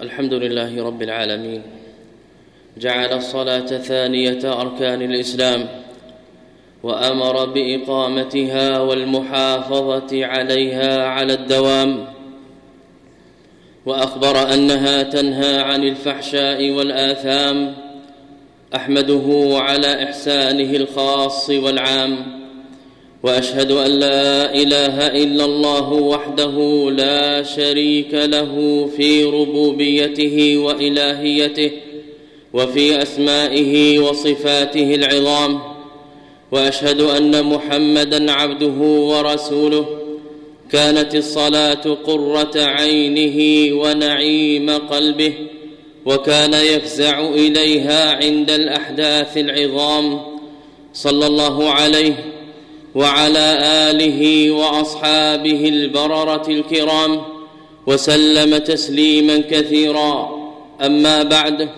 الحمد لله رب العالمين. جعل الصلاة ثانية أركان الإسلام وأمر بإقامتها والمحافظة عليها على الدوام وأخبر أنها تنهى عن الفحشاء والآثام أحمده على إحسانه الخاص والعام. وأشهد أن لا إله إلا الله وحده لا شريك له في ربوبيته وإلهيته وفي أسمائه وصفاته العظام وأشهد أن محمدا عبده ورسوله كانت الصلاة قرة عينه ونعيم قلبه وكان يفزع إليها عند الأحداث العظام صلى الله عليه وعلى آله وأصحابه البررة الكرام وسلم تسليما كثيرا. أما بعد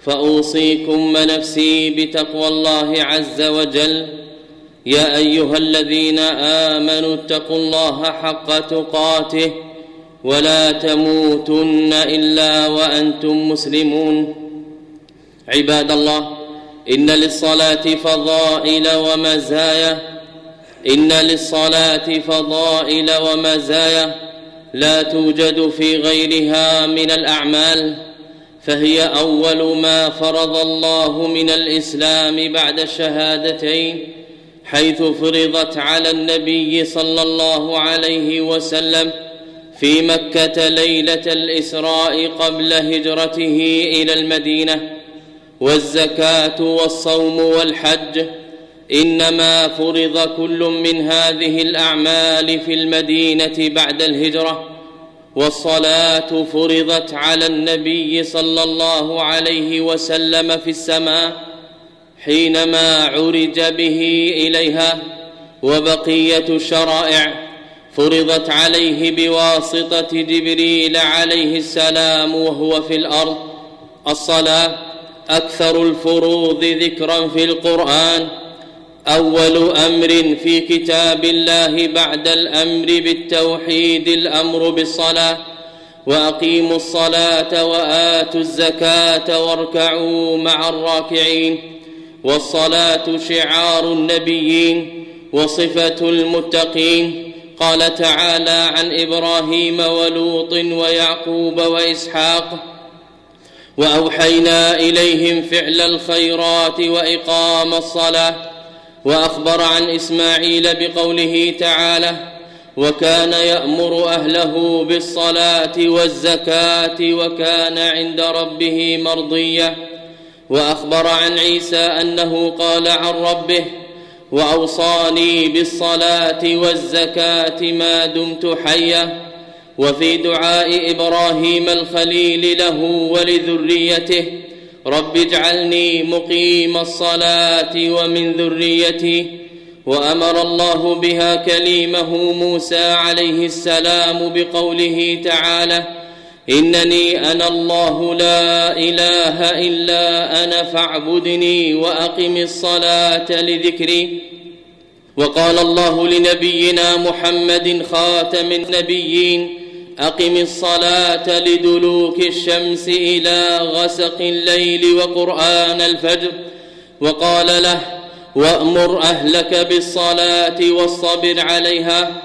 فأوصيكم ونفسي بتقوى الله عز وجل. يا أيها الذين آمنوا اتقوا الله حق تقاته ولا تموتن إلا وأنتم مسلمون. عباد الله إن للصلاة فضائل ومزايا إن للصلاة فضائل ومزايا لا توجد في غيرها من الأعمال فهي أول ما فرض الله من الإسلام بعد الشهادتين حيث فرضت على النبي صلى الله عليه وسلم في مكة ليلة الإسراء قبل هجرته إلى المدينة والزكاة والصوم والحج إنما فرض كل من هذه الأعمال في المدينة بعد الهجرة والصلاة فرضت على النبي صلى الله عليه وسلم في السماء حينما عرج به إليها وبقية الشرائع فرضت عليه بواسطة جبريل عليه السلام وهو في الأرض. الصلاة أكثر الفروض ذكرا في القرآن أول أمر في كتاب الله بعد الأمر بالتوحيد الأمر بالصلاة وأقيموا الصلاة وآتوا الزكاة واركعوا مع الراكعين والصلاة شعار النبيين وصفة المتقين. قال تعالى عن إبراهيم ولوط ويعقوب وإسحاق وأوحينا إليهم فعل الخيرات وإقام الصلاة وأخبر عن إسماعيل بقوله تعالى وكان يأمر أهله بالصلاة والزكاة وكان عند ربه مرضيا وأخبر عن عيسى أنه قال عن ربه وأوصاني بالصلاة والزكاة ما دمت حيا. وفي دعاء إبراهيم الخليل له ولذريته رب اجعلني مقيم الصلاة ومن ذريتي وأمر الله بها كليمه موسى عليه السلام بقوله تعالى إنني أنا الله لا إله إلا أنا فاعبدني وأقم الصلاة لذكري. وقال الله لنبينا محمد خاتم النبيين أقم الصلاة لدلوك الشمس إلى غسق الليل وقرآن الفجر وقال له وأمر أهلك بالصلاة والصبر عليها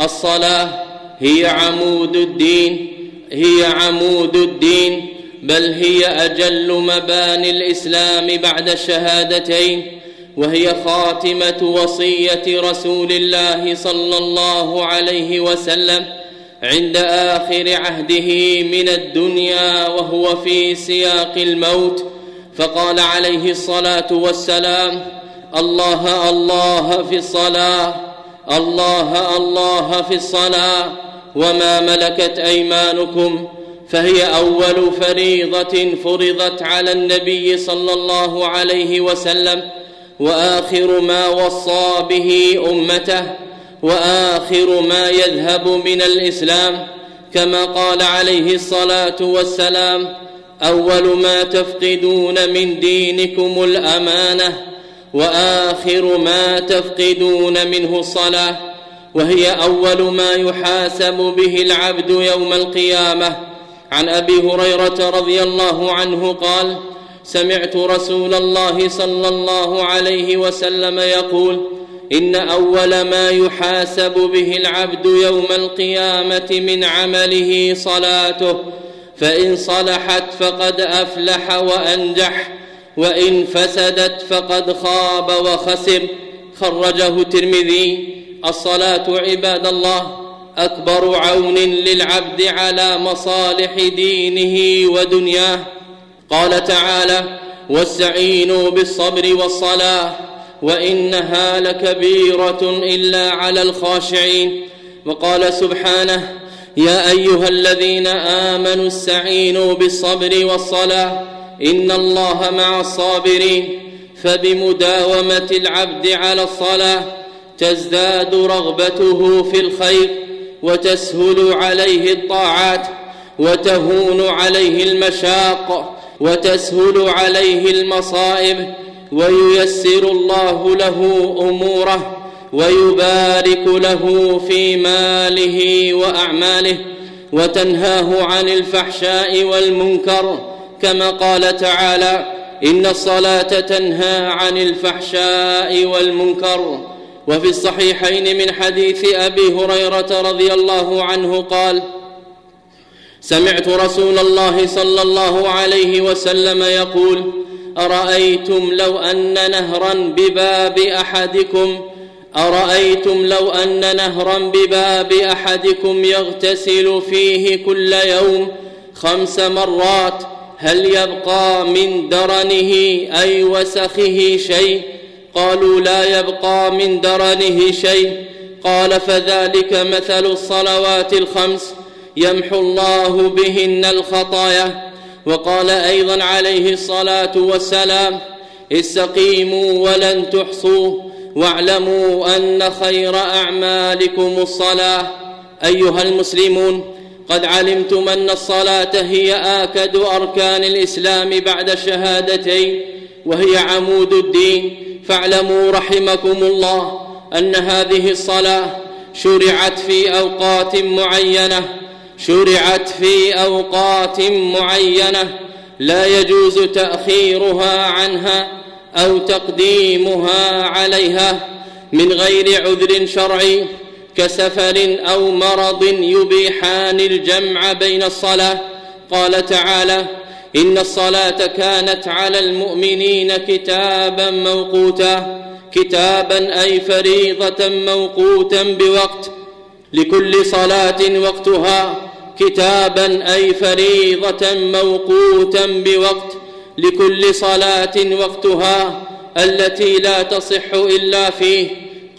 الصلاة هي عمود الدين هي عمود الدين بل هي أجل مباني الإسلام بعد الشهادتين وهي خاتمة وصية رسول الله صلى الله عليه وسلم عند آخر عهده من الدنيا وهو في سياق الموت فقال عليه الصلاة والسلام الله الله في الصلاة الله الله في الصلاة وما ملكت أيمانكم فهي أول فريضة فرضت على النبي صلى الله عليه وسلم وآخر ما وصى به أمته وآخر ما يذهب من الإسلام كما قال عليه الصلاة والسلام أول ما تفقدون من دينكم الأمانة وآخر ما تفقدون منه الصلاة وهي أول ما يحاسب به العبد يوم القيامة. عن أبي هريرة رضي الله عنه قال سمعت رسول الله صلى الله عليه وسلم يقول إن أول ما يحاسب به العبد يوم القيامة من عمله صلاته فإن صلحت فقد أفلح وأنجح وإن فسدت فقد خاب وخسر. خرجه الترمذي الصلاة عباد الله أكبر عون للعبد على مصالح دينه ودنياه. قال تعالى واستعينوا بالصبر والصلاة. وإنها لكبيرة إلا على الخاشعين. وقال سبحانه يا أيها الذين آمنوا استعينوا بالصبر والصلاة إن الله مع الصابرين. فبمداومة العبد على الصلاة تزداد رغبته في الخير وتسهل عليه الطاعات وتهون عليه المشاق وتسهل عليه المصائب وييسر الله له أموره ويبارك له في ماله وأعماله وتنهاه عن الفحشاء والمنكر كما قال تعالى إن الصلاة تنهى عن الفحشاء والمنكر وفي الصحيحين من حديث أبي هريرة رضي الله عنه قال سمعت رسول الله صلى الله عليه وسلم يقول أرأيتم لو أن نهرا بباب أحدكم أرأيتم لو أن نهرا بباب أحدكم يغتسل فيه كل يوم خمس مرات هل يبقى من درنه أي وسخه شيء؟ قالوا لا يبقى من درنه شيء. قال فذلك مثل الصلوات الخمس يمحو الله بهن الخطايا. وقال أيضا عليه الصلاة والسلام استقيموا ولن تحصوا واعلموا أن خير أعمالكم الصلاة. أيها المسلمون قد علمتم أن الصلاة هي آكد أركان الإسلام بعد الشهادتين وهي عمود الدين. فاعلموا رحمكم الله أن هذه الصلاة شرعت في أوقات معينة شرعت في أوقات معينة لا يجوز تأخيرها عنها أو تقديمها عليها من غير عذر شرعي كسفر أو مرض يبيحان الجمع بين الصلاة. قال تعالى إن الصلاة كانت على المؤمنين كتابا موقوتا كتابا أي فريضة موقوتا بوقت لكل صلاة وقتها كتابا أي فريضة موقوتا بوقت لكل صلاة وقتها التي لا تصح إلا فيه.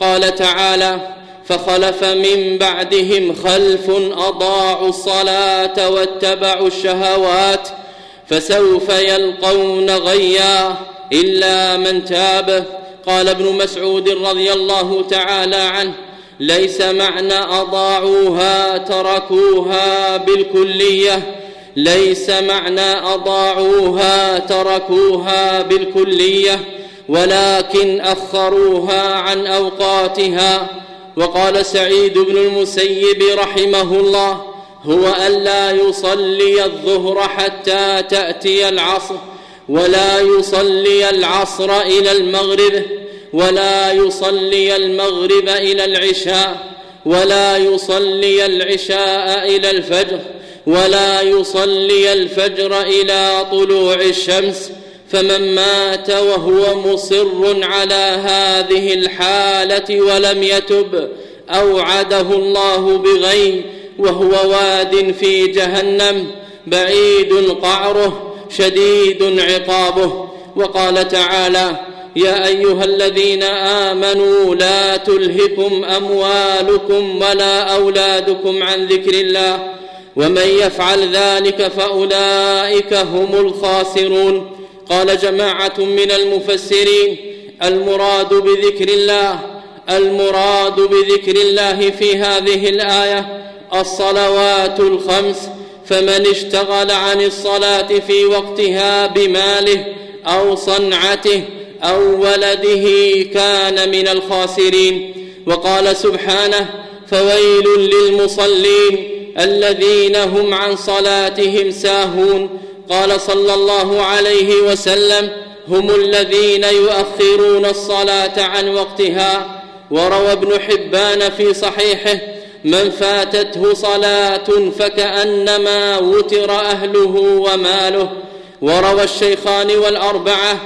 قال تعالى فخلف من بعدهم خلف أضاعوا الصلاة واتبعوا الشهوات فسوف يلقون غيا إلا من تاب. قال ابن مسعود رضي الله تعالى عنه ليس معنى أضاعوها تركوها بالكلية. ليس معنى أضاعوها تركوها بالكلية. ولكن أخروها عن أوقاتها. وقال سعيد بن المسيب رحمه الله هو ألا يصلي الظهر حتى تأتي العصر ولا يصلي العصر إلى المغرب. ولا يصلي المغرب إلى العشاء ولا يصلي العشاء إلى الفجر ولا يصلي الفجر إلى طلوع الشمس. فمن مات وهو مصر على هذه الحالة ولم يتب أوعده الله بغي وهو واد في جهنم بعيد قعره شديد عقابه. وقال تعالى يا أيها الذين آمنوا لا تلهكم أموالكم ولا أولادكم عن ذكر الله ومن يفعل ذلك فأولئك هم الخاسرون. قال جماعة من المفسرين المراد بذكر الله المراد بذكر الله في هذه الآية الصلوات الخمس. فمن اشتغل عن الصلاة في وقتها بماله أو صنعته أو ولده كان من الخاسرين. وقال سبحانه فويل للمصلين الذين هم عن صلاتهم ساهون. قال صلى الله عليه وسلم هم الذين يؤخرون الصلاة عن وقتها. وروى ابن حبان في صحيحه من فاتته صلاة فكأنما وتر أهله وماله. وروى الشيخان والأربعة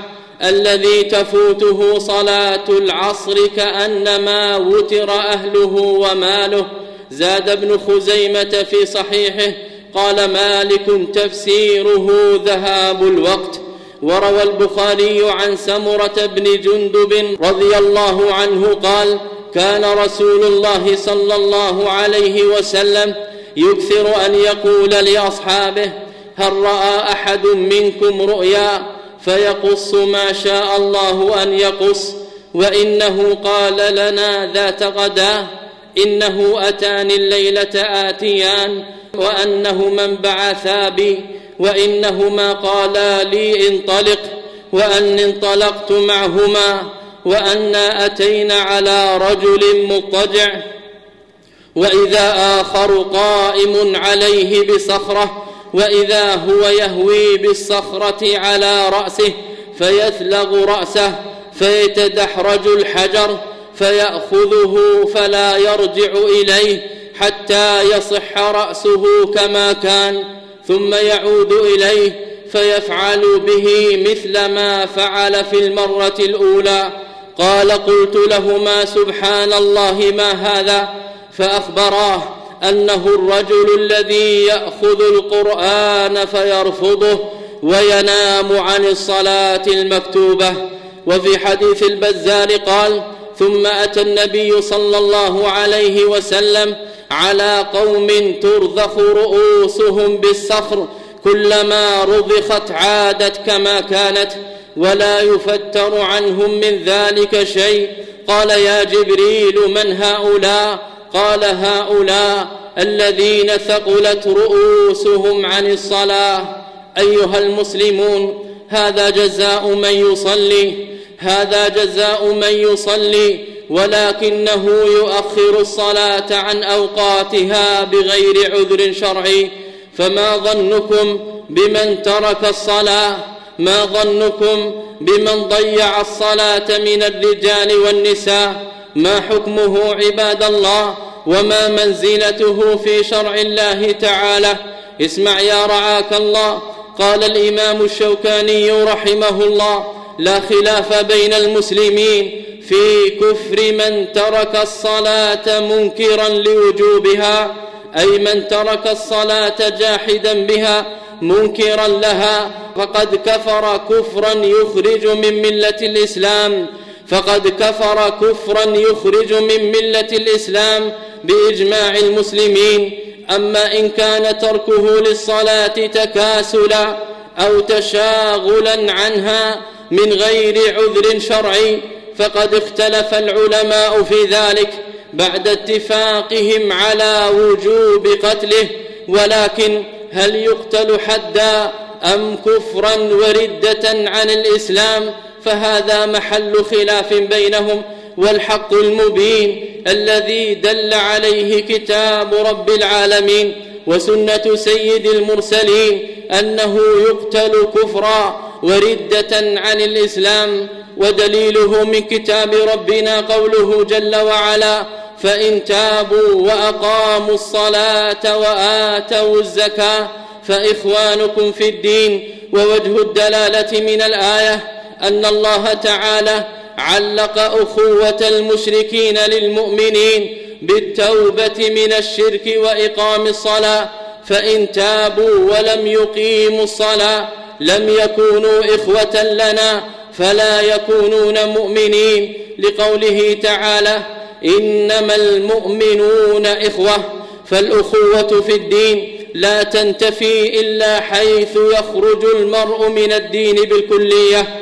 الذي تفوته صلاة العصر كأنما وتر أهله وماله. زاد ابن خزيمة في صحيحه قال مالك تفسيره ذهاب الوقت. وروى البخاري عن سمرة بن جندب رضي الله عنه قال كان رسول الله صلى الله عليه وسلم يكثر أن يقول لأصحابه هل رأى أحد منكم رؤيا؟ فيقص ما شاء الله أن يقص وإنه قال لنا ذات غداه إنه أتاني الليلة آتيان وأنه من بعثا بي وإنهما قالا لي انطلق وأن انطلقت معهما وانا أتينا على رجل مضطجع وإذا آخر قائم عليه بصخرة وإذا هو يهوي بالصخرة على رأسه فيثلغ رأسه فيتدحرج الحجر فيأخذه فلا يرجع إليه حتى يصح رأسه كما كان ثم يعود إليه فيفعل به مثل ما فعل في المرة الأولى. قال قلت لهما سبحان الله ما هذا؟ فأخبراه أنه الرجل الذي يأخذ القرآن فيرفضه وينام عن الصلاة المكتوبة. وفي حديث البزار قال ثم أتى النبي صلى الله عليه وسلم على قوم ترضخ رؤوسهم بالصخر كلما رضخت عادت كما كانت ولا يفتر عنهم من ذلك شيء قال يا جبريل من هؤلاء؟ قال هؤلاء الذين ثقلت رؤوسهم عن الصلاة أيها المسلمون هذا جزاء من يصلي هذا جزاء من يصلي ولكنه يؤخر الصلاة عن أوقاتها بغير عذر شرعي. فما ظنكم بمن ترك الصلاة؟ ما ظنكم بمن ضيع الصلاة من الرجال والنساء؟ ما حكمه عباد الله وما منزلته في شرع الله تعالى. اسمع يا رعاك الله. قال الإمام الشوكاني رحمه الله لا خلاف بين المسلمين في كفر من ترك الصلاة منكرا لوجوبها أي من ترك الصلاة جاحدا بها منكرا لها فقد كفر كفرا يخرج من ملة الإسلام. فقد كفر كفرا يخرج من ملة الإسلام بإجماع المسلمين. أما إن كان تركه للصلاة تكاسلا أو تشاغلا عنها من غير عذر شرعي فقد اختلف العلماء في ذلك بعد اتفاقهم على وجوب قتله. ولكن هل يقتل حدا أم كفرا وردة عن الإسلام؟ فهذا محل خلاف بينهم والحق المبين الذي دل عليه كتاب رب العالمين وسنة سيد المرسلين أنه يقتل كفرا وردة عن الإسلام ودليله من كتاب ربنا قوله جل وعلا فإن تابوا وأقاموا الصلاة وآتوا الزكاة فإخوانكم في الدين ووجه الدلالة من الآية أن الله تعالى علق أخوة المشركين للمؤمنين بالتوبة من الشرك وإقام الصلاة فإن تابوا ولم يقيموا الصلاة لم يكونوا إخوة لنا فلا يكونون مؤمنين. لقوله تعالى إنما المؤمنون إخوة فالأخوة في الدين لا تنتفي إلا حيث يخرج المرء من الدين بالكلية.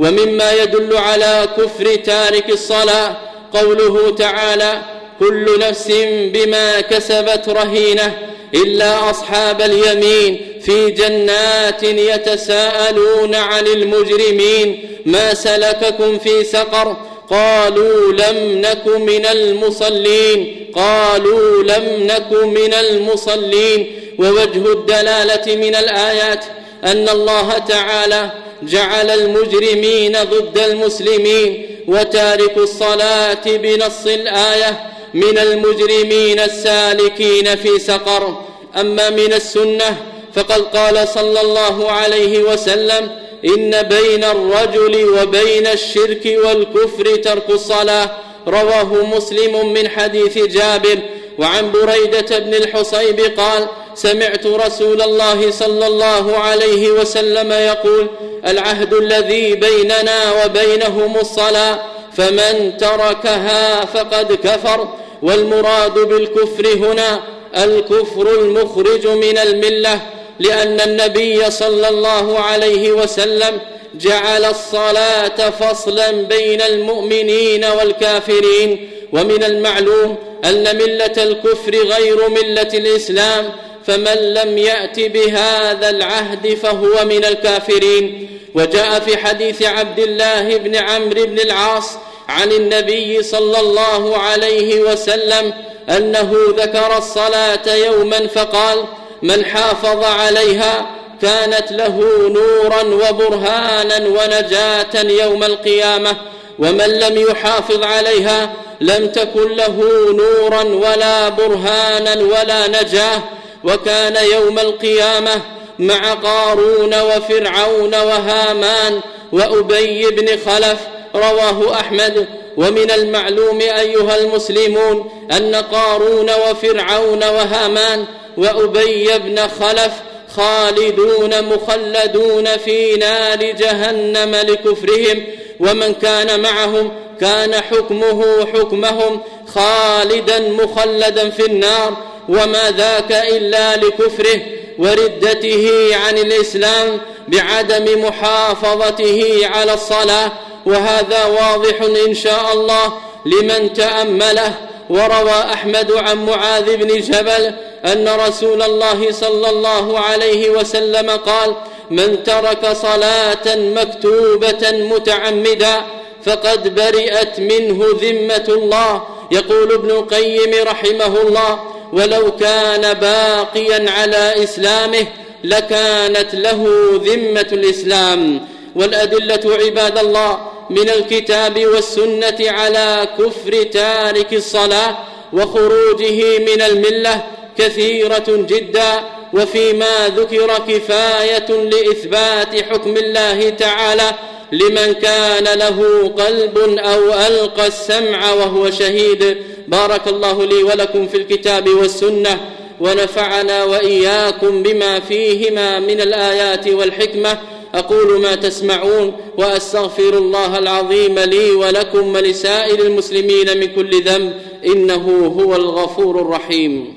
ومما يدل على كفر تارك الصلاة قوله تعالى كل نفس بما كسبت رهينة إلا أصحاب اليمين في جنات يتساءلون عن المجرمين ما سلككم في سقر؟ قالوا لم نك من المصلين قالوا لم نك من المصلين. ووجه الدلالة من الآيات أن الله تعالى جعل المجرمين ضد المسلمين وتارك الصلاة بنص الآية من المجرمين السالكين في سقر. أما من السنة فقد قال صلى الله عليه وسلم إن بين الرجل وبين الشرك والكفر ترك الصلاة. رواه مسلم من حديث جابر. وعن بريدة بن الحصيب قال سمعت رسول الله صلى الله عليه وسلم يقول العهد الذي بيننا وبينهم الصلاة فمن تركها فقد كفر والمراد بالكفر هنا الكفر المخرج من الملة لأن النبي صلى الله عليه وسلم جعل الصلاة فصلا بين المؤمنين والكافرين. ومن المعلوم أن ملة الكفر غير ملة الإسلام فمن لم يأت بهذا العهد فهو من الكافرين. وجاء في حديث عبد الله بن عمرو بن العاص عن النبي صلى الله عليه وسلم أنه ذكر الصلاة يوما فقال من حافظ عليها كانت له نورا وبرهانا ونجاة يوم القيامة ومن لم يحافظ عليها لم تكن له نورا ولا برهانا ولا نجاة وكان يوم القيامة مع قارون وفرعون وهامان وأبي بن خلف رواه أحمد. ومن المعلوم أيها المسلمون أن قارون وفرعون وهامان وأبي بن خلف خالدون مخلدون في نار جهنم لكفرهم ومن كان معهم كان حكمه حكمهم خالدا مخلدا في النار وما ذاك إلا لكفره. وردته عن الإسلام بعدم محافظته على الصلاة وهذا واضح إن شاء الله لمن تأمله. وروى أحمد عن معاذ بن جبل أن رسول الله صلى الله عليه وسلم قال من ترك صلاة مكتوبة متعمدا فقد برئت منه ذمة الله. يقول ابن القيم رحمه الله ولو كان باقيا على إسلامه لكانت له ذمة الإسلام والأدلة عباد الله من الكتاب والسنة على كفر تارك الصلاة وخروجه من الملة كثيرة جدا وفيما ذكر كفاية لإثبات حكم الله تعالى لمن كان له قلب أو ألقى السمع وهو شهيد بارك الله لي ولكم في الكتاب والسنة ونفعنا وإياكم بما فيهما من الآيات والحكمة. أقول ما تسمعون وأستغفر الله العظيم لي ولكم ولسائر المسلمين من كل ذنب. إنه هو الغفور الرحيم.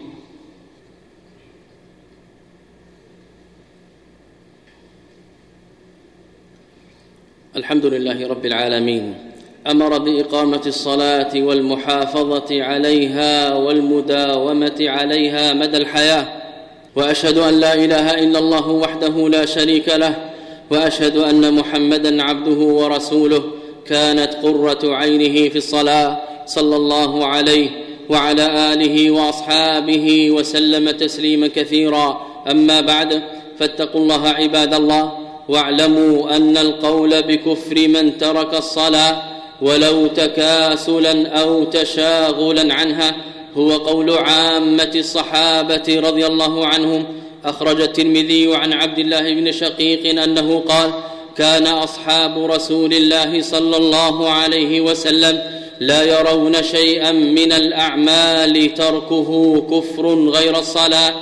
الحمد لله رب العالمين. أمر بإقامة الصلاة والمحافظة عليها والمداومة عليها مدى الحياة وأشهد أن لا إله إلا الله وحده لا شريك له وأشهد أن محمدا عبده ورسوله كانت قرة عينه في الصلاة صلى الله عليه وعلى آله وأصحابه وسلم تسليما كثيرا. أما بعد فاتقوا الله عباد الله واعلموا أن القول بكفر من ترك الصلاة ولو تكاسلا أو تشاغلا عنها هو قول عامة الصحابة رضي الله عنهم. أخرج الترمذي عن عبد الله بن شقيق أنه قال كان أصحاب رسول الله صلى الله عليه وسلم لا يرون شيئا من الأعمال تركه كفر غير الصلاة.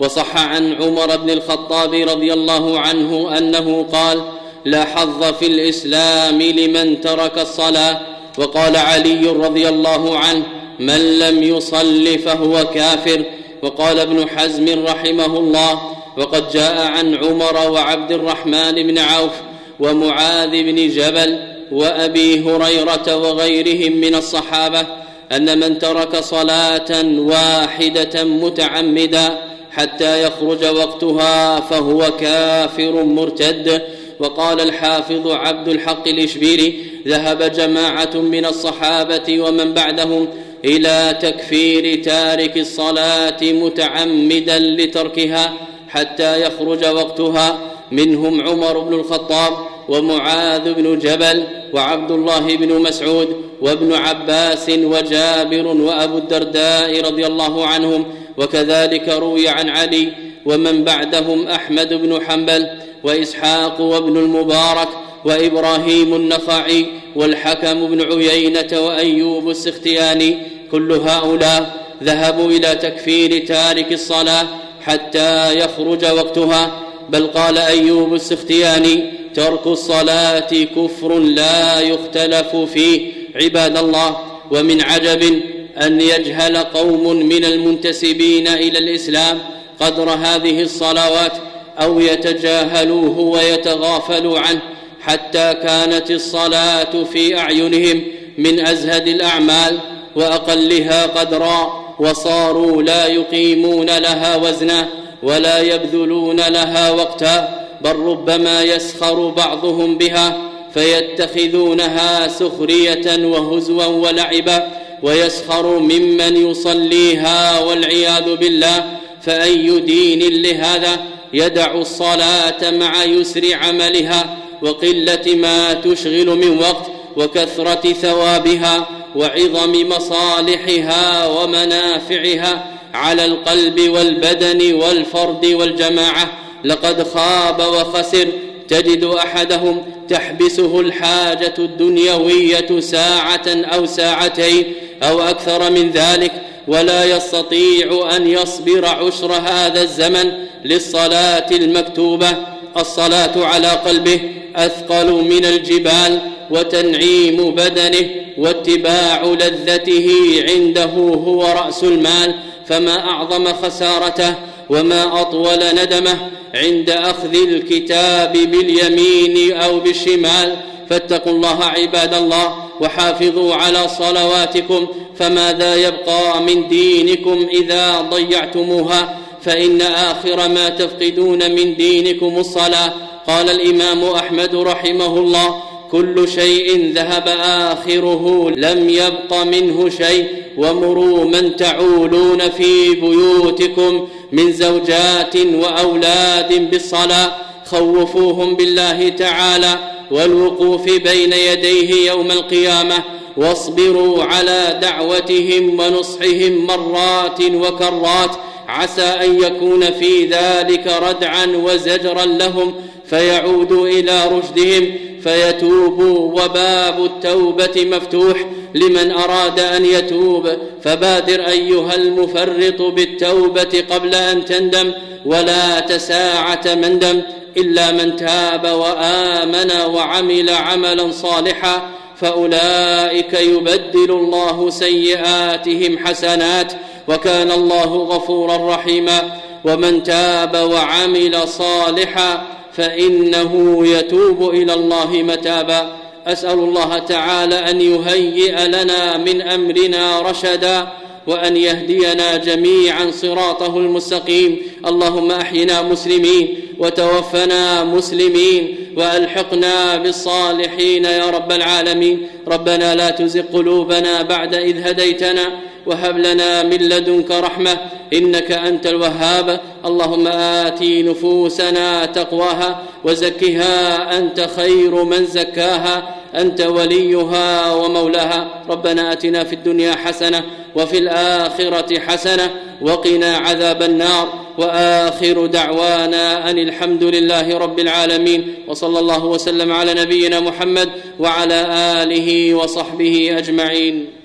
وصح عن عمر بن الخطاب رضي الله عنه أنه قال لا حظ في الإسلام لمن ترك الصلاة. وقال علي رضي الله عنه من لم يصل فهو كافر. وقال ابن حزم رحمه الله وقد جاء عن عمر وعبد الرحمن بن عوف ومعاذ بن جبل وأبي هريرة وغيرهم من الصحابة أن من ترك صلاة واحدة متعمدا حتى يخرج وقتها فهو كافر مرتد. وقال الحافظ عبد الحق الإشبيلي ذهب جماعة من الصحابة ومن بعدهم إلى تكفير تارك الصلاة متعمدا لتركها حتى يخرج وقتها. منهم عمر بن الخطاب ومعاذ بن جبل وعبد الله بن مسعود وابن عباس وجابر وأبو الدرداء رضي الله عنهم. وكذلك روي عن علي ومن بعدهم أحمد بن حنبل وإسحاق وابن المبارك وإبراهيم النخعي والحكم بن عيينة وأيوب السختياني كل هؤلاء ذهبوا إلى تكفير تارك الصلاة حتى يخرج وقتها بل قال أيوب السختياني ترك الصلاة كفر لا يختلف فيه عباد الله ومن عجب أن يجهل قوم من المنتسبين إلى الإسلام قدر هذه الصلوات أو يتجاهلوه ويتغافلوا عنه حتى كانت الصلاة في أعينهم من أزهد الأعمال وأقلها قدرا وصاروا لا يقيمون لها وزنا ولا يبذلون لها وقتا بل ربما يسخر بعضهم بها فيتخذونها سخرية وهزوا ولعبا ويسخر ممن يصليها والعياذ بالله فأي دين لهذا يدع الصلاة مع يسر عملها وقلة ما تشغل من وقت وكثرة ثوابها وعظم مصالحها ومنافعها على القلب والبدن والفرد والجماعة. لقد خاب وخسر تجد أحدهم تحبسه الحاجة الدنيوية ساعة أو ساعتين أو أكثر من ذلك. ولا يستطيع أن يصبر عشر هذا الزمن للصلاة المكتوبة. الصلاة على قلبه أثقل من الجبال وتنعيم بدنه واتباع لذته عنده هو رأس المال. فما أعظم خسارته وما أطول ندمه عند أخذ الكتاب باليمين أو بالشمال. فاتقوا الله عباد الله وحافظوا على صلواتكم فماذا يبقى من دينكم إذا ضيعتموها فإن آخر ما تفقدون من دينكم الصلاة. قال الإمام أحمد رحمه الله كل شيء ذهب آخره لم يبق منه شيء ومروا من تعولون في بيوتكم من زوجات وأولاد بالصلاة خوفوهم بالله تعالى. والوقوف بين يديه يوم القيامة واصبروا على دعوتهم ونصحهم مرات وكرات. عسى أن يكون في ذلك ردعا وزجرا لهم فيعودوا إلى رشدهم فيتوبوا وباب التوبة مفتوح. لمن أراد أن يتوب فبادر أيها المفرط بالتوبة قبل أن تندم ولا تساعة مندم إلا من تاب وآمن وعمل عملا صالحا فأولئك يبدل الله سيئاتهم حسنات وكان الله غفورا رحيما ومن تاب وعمل صالحا فإنه يتوب إلى الله متابا أسأل الله تعالى أن يهيئ لنا من أمرنا رشدا وأن يهدينا جميعا صراطه المستقيم. اللهم أحينا مسلمين وتوفنا مسلمين وألحقنا بالصالحين يا رب العالمين. ربنا لا تزغ قلوبنا بعد إذ هديتنا وهب لنا من لدنك رحمة إنك أنت الوهاب. اللهم آت نفوسنا تقواها وزكها أنت خير من زكاها. أنت وليها ومولاها. ربنا آتنا في الدنيا حسنة وفي الآخرة حسنة وقنا عذاب النار وآخر دعوانا أن الحمد لله رب العالمين وصلى الله وسلم على نبينا محمد وعلى آله وصحبه أجمعين